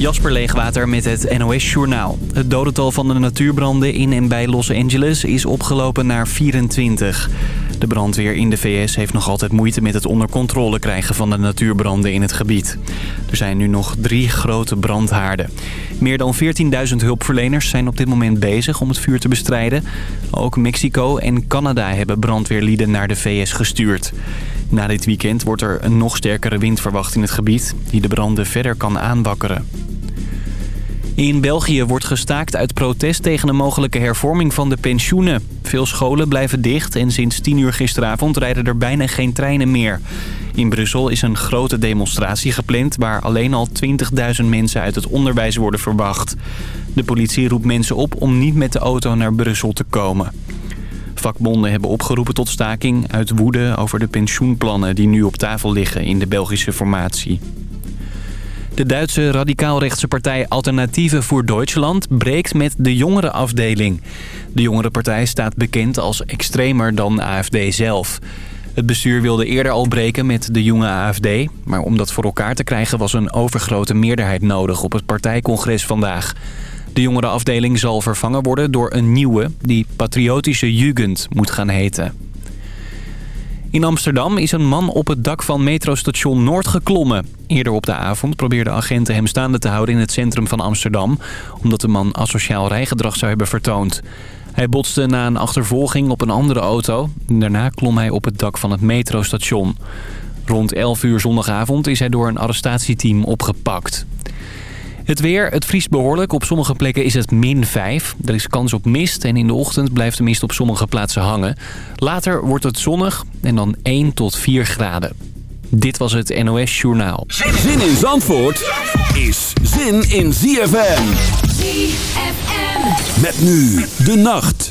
Jasper Leegwater met het NOS Journaal. Het dodental van de natuurbranden in en bij Los Angeles is opgelopen naar 24. De brandweer in de VS heeft nog altijd moeite met het onder controle krijgen van de natuurbranden in het gebied. Er zijn nu nog drie grote brandhaarden. Meer dan 14.000 hulpverleners zijn op dit moment bezig om het vuur te bestrijden. Ook Mexico en Canada hebben brandweerlieden naar de VS gestuurd. Na dit weekend wordt er een nog sterkere wind verwacht in het gebied... die de branden verder kan aanwakkeren. In België wordt gestaakt uit protest tegen een mogelijke hervorming van de pensioenen. Veel scholen blijven dicht en sinds 10 uur gisteravond rijden er bijna geen treinen meer. In Brussel is een grote demonstratie gepland waar alleen al 20.000 mensen uit het onderwijs worden verwacht. De politie roept mensen op om niet met de auto naar Brussel te komen. Vakbonden hebben opgeroepen tot staking uit woede over de pensioenplannen die nu op tafel liggen in de Belgische formatie. De Duitse radicaal-rechtse partij Alternatieven voor Duitsland breekt met de jongere afdeling. De jongere partij staat bekend als extremer dan AFD zelf. Het bestuur wilde eerder al breken met de jonge AFD... maar om dat voor elkaar te krijgen was een overgrote meerderheid nodig op het partijcongres vandaag. De jongere afdeling zal vervangen worden door een nieuwe... die Patriotische Jugend moet gaan heten. In Amsterdam is een man op het dak van metrostation Noord geklommen. Eerder op de avond probeerden agenten hem staande te houden in het centrum van Amsterdam... omdat de man asociaal rijgedrag zou hebben vertoond. Hij botste na een achtervolging op een andere auto. Daarna klom hij op het dak van het metrostation. Rond 11 uur zondagavond is hij door een arrestatieteam opgepakt. Het weer, het vriest behoorlijk. Op sommige plekken is het min 5. Er is kans op mist en in de ochtend blijft de mist op sommige plaatsen hangen. Later wordt het zonnig en dan 1 tot 4 graden. Dit was het NOS Journaal. Zin in Zandvoort is zin in ZFM. ZFM. Met nu de nacht.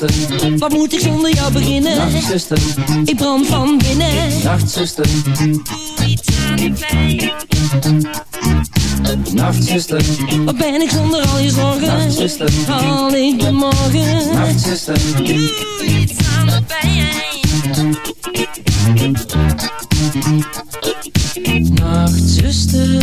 nacht zuster, Wat moet ik zonder jou beginnen? nacht zuster, Ik brand van binnen. Nacht zuster, Doe iets aan pijn nacht zuster, Wat ben ik zonder al je zorgen? nacht zuster, Haal ik de morgen? nacht zuster, Doe iets aan de pijn. Nachtzuster Nachtzuster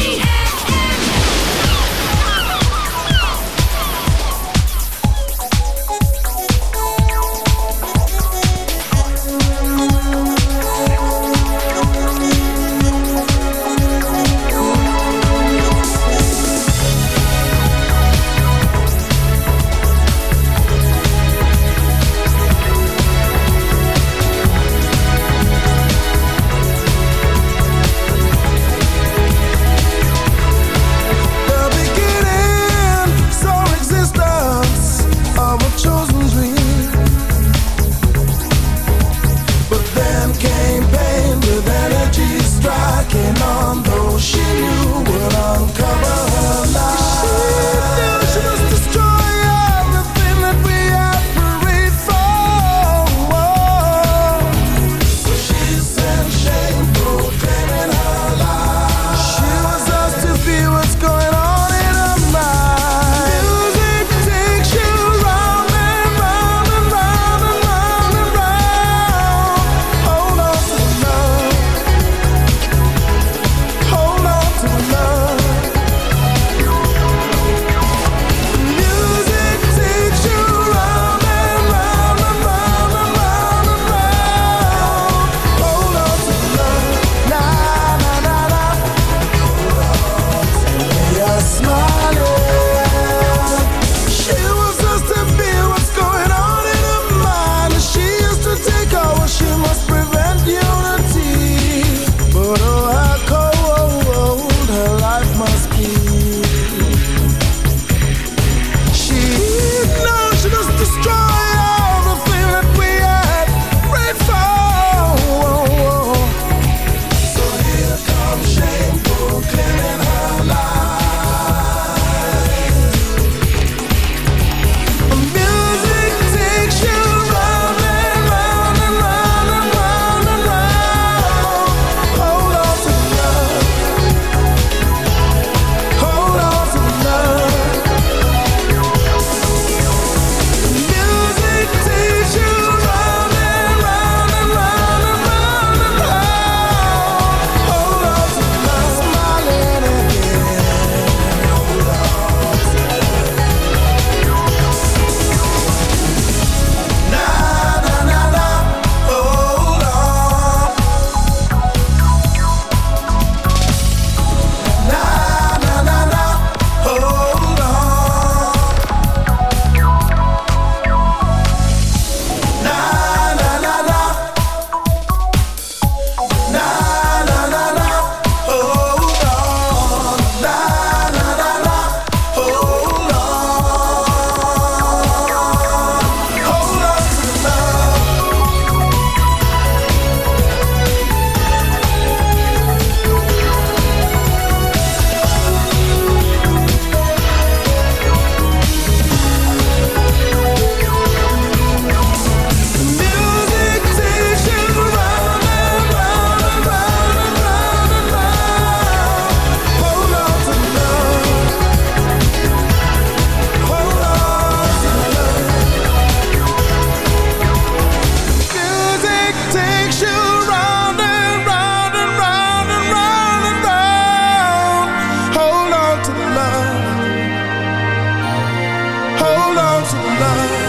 to love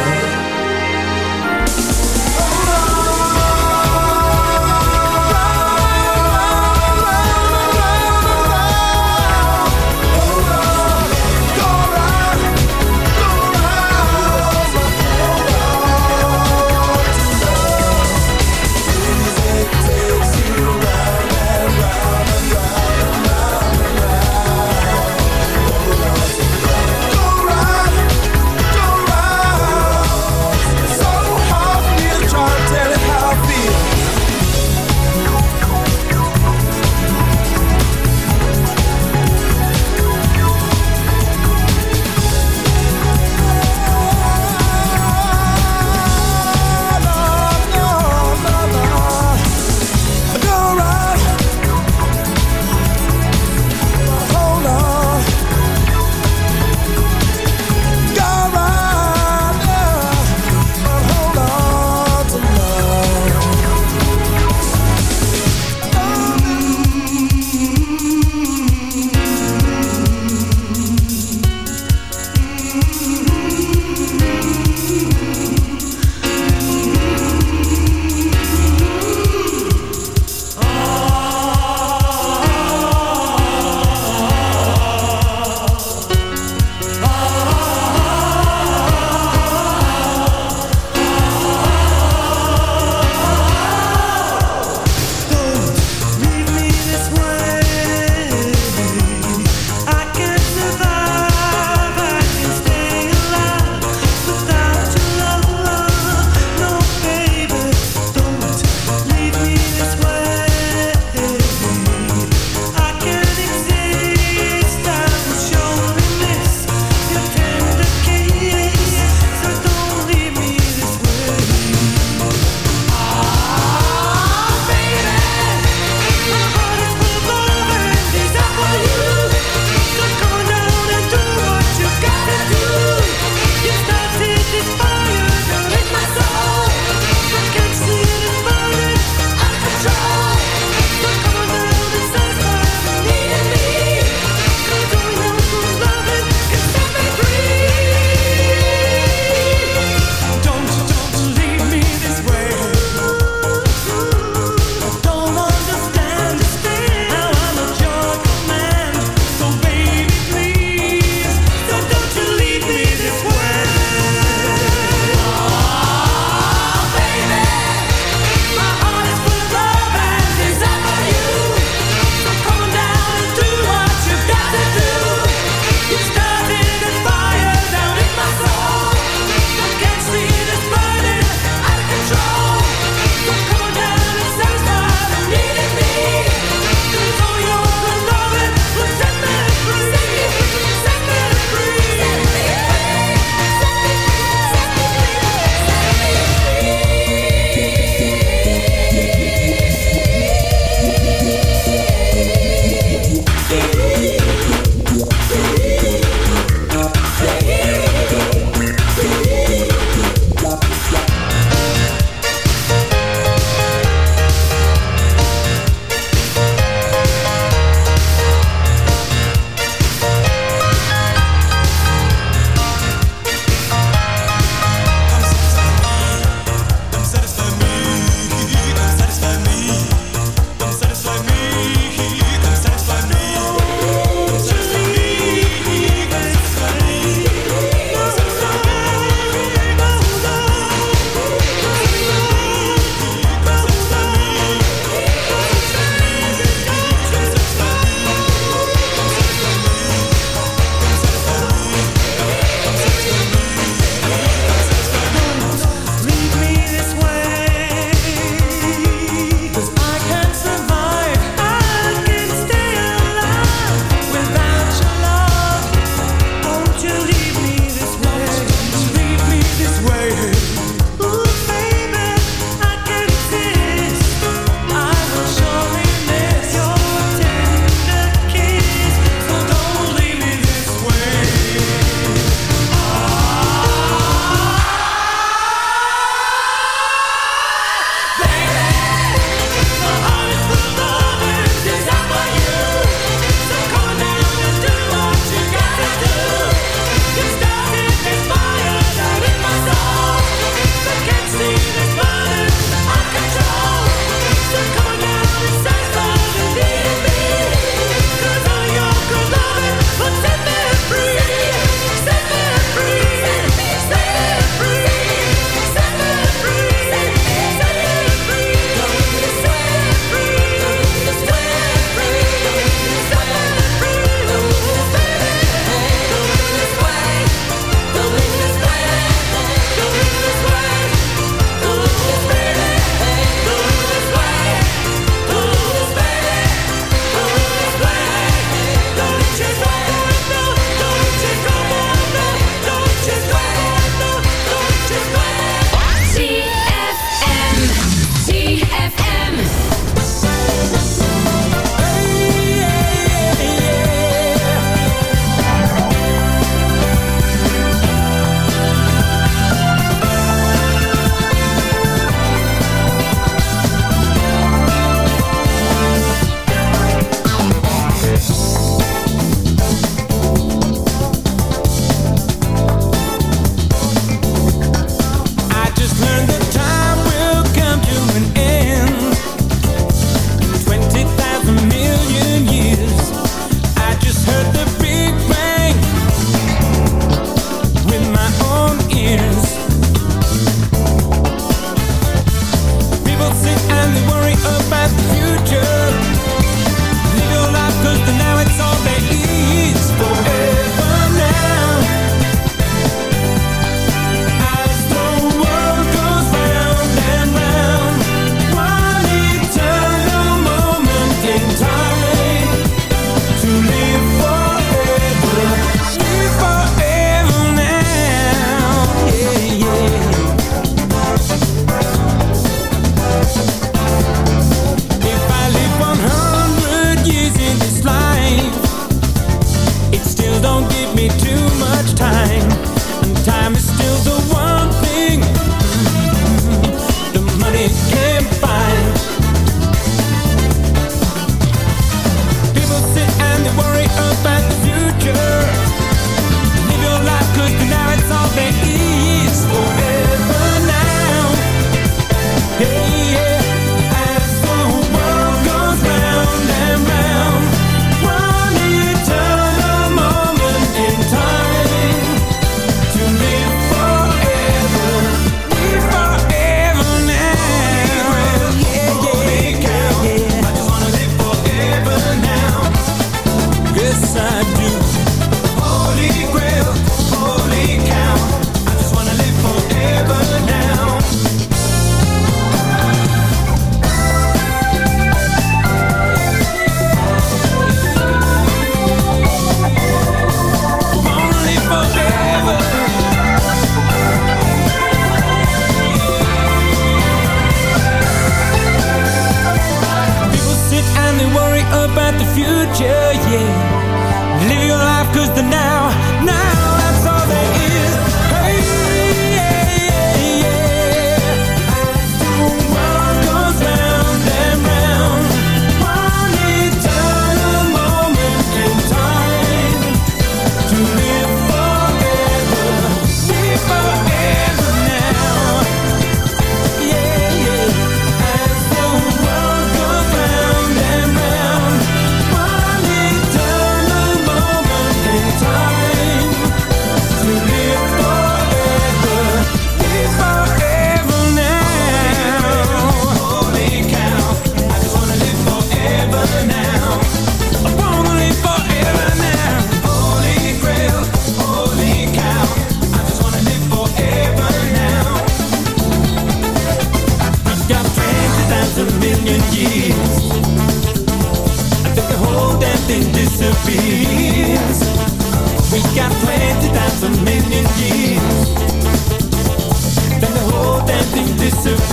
to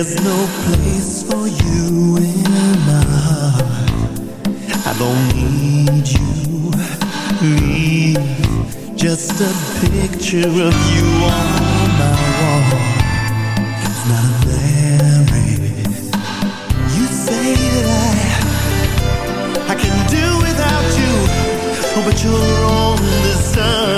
There's no place for you in my heart. I don't need you. Leave just a picture of you on my wall. It's not glaring. You say that I I can do without you, but you're on the sun.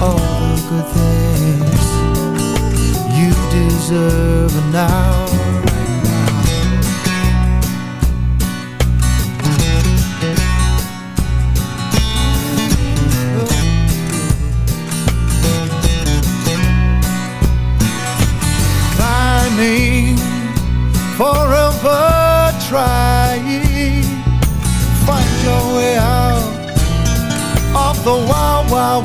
all the good things you deserve now. Climbing, forever trying. Find your way out of the wild, wild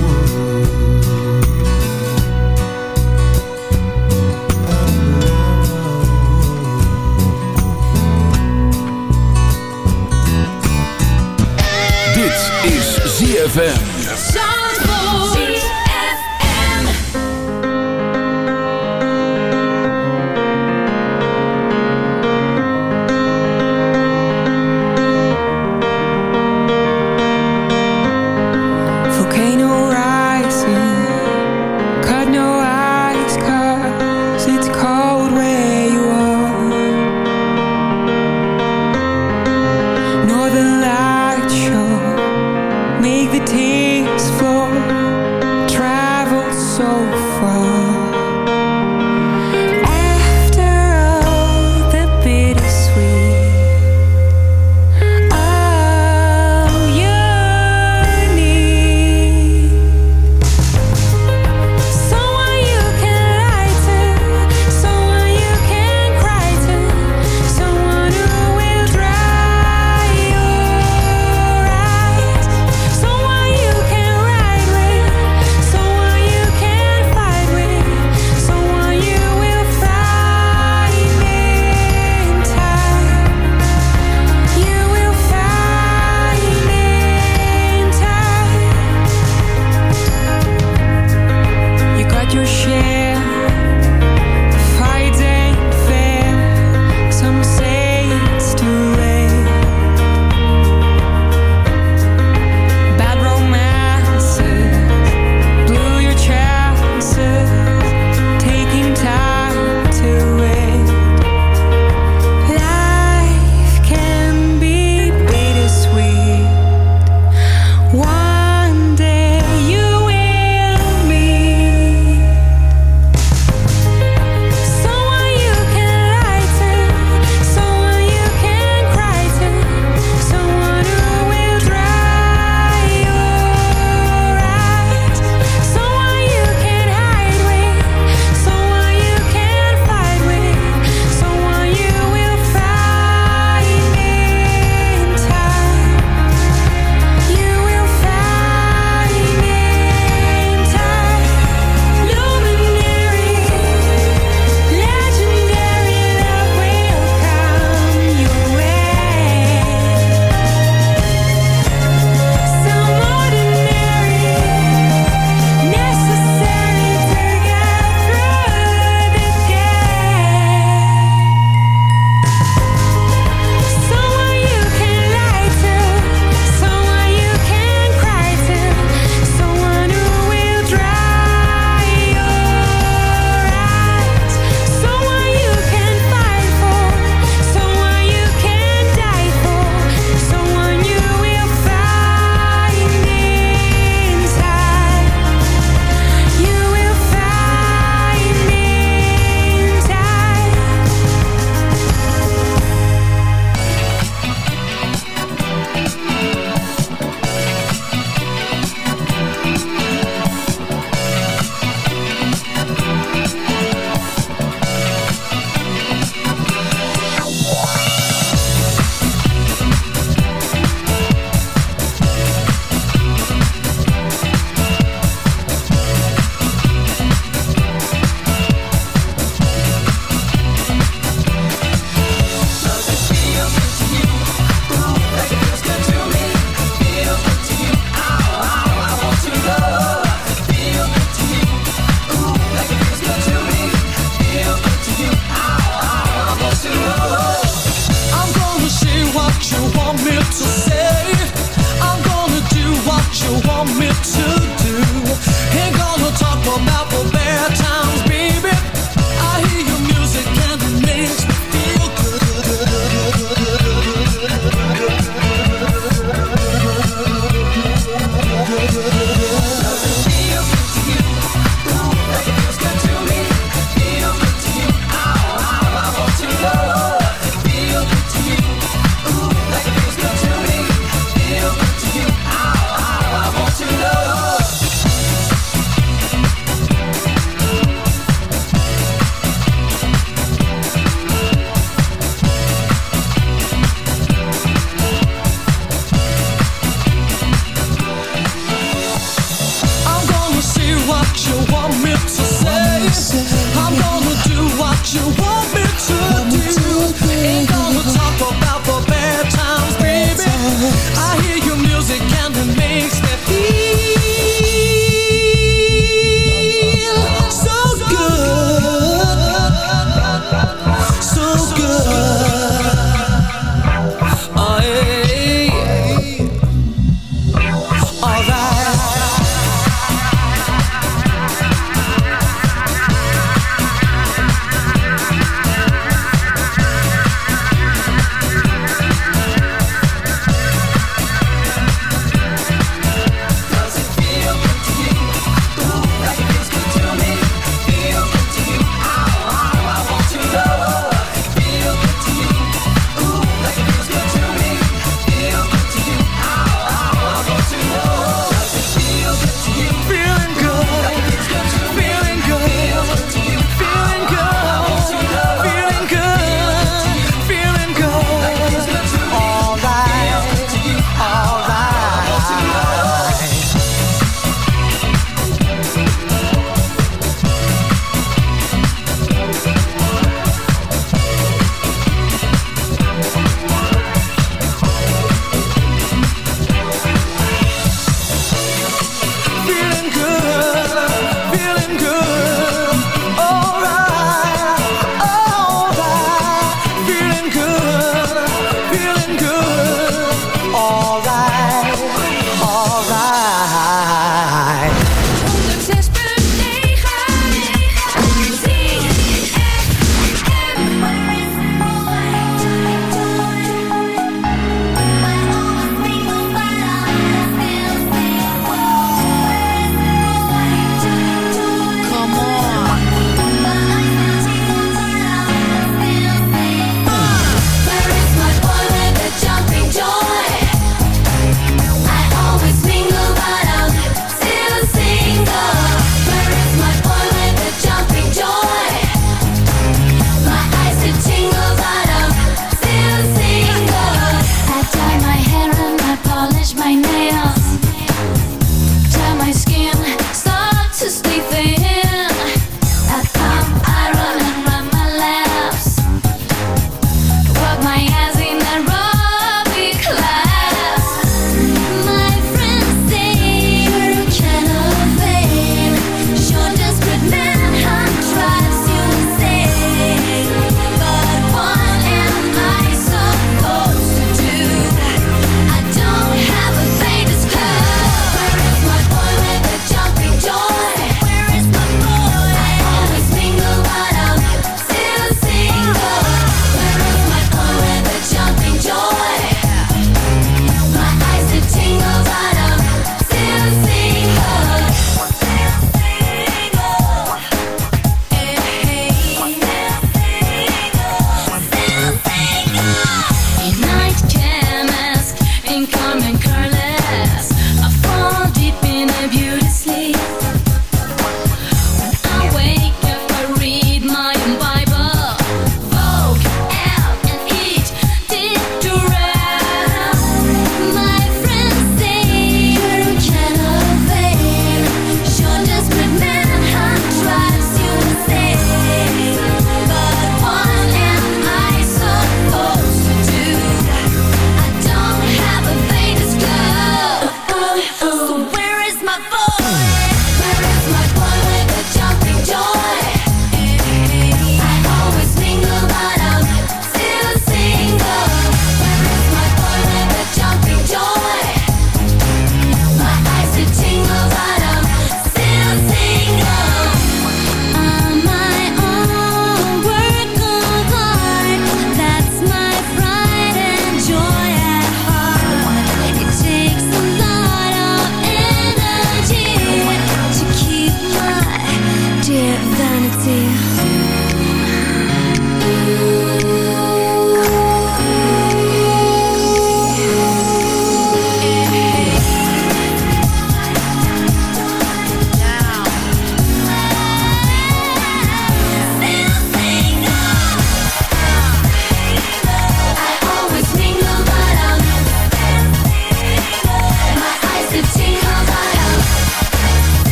ZFM.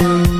you.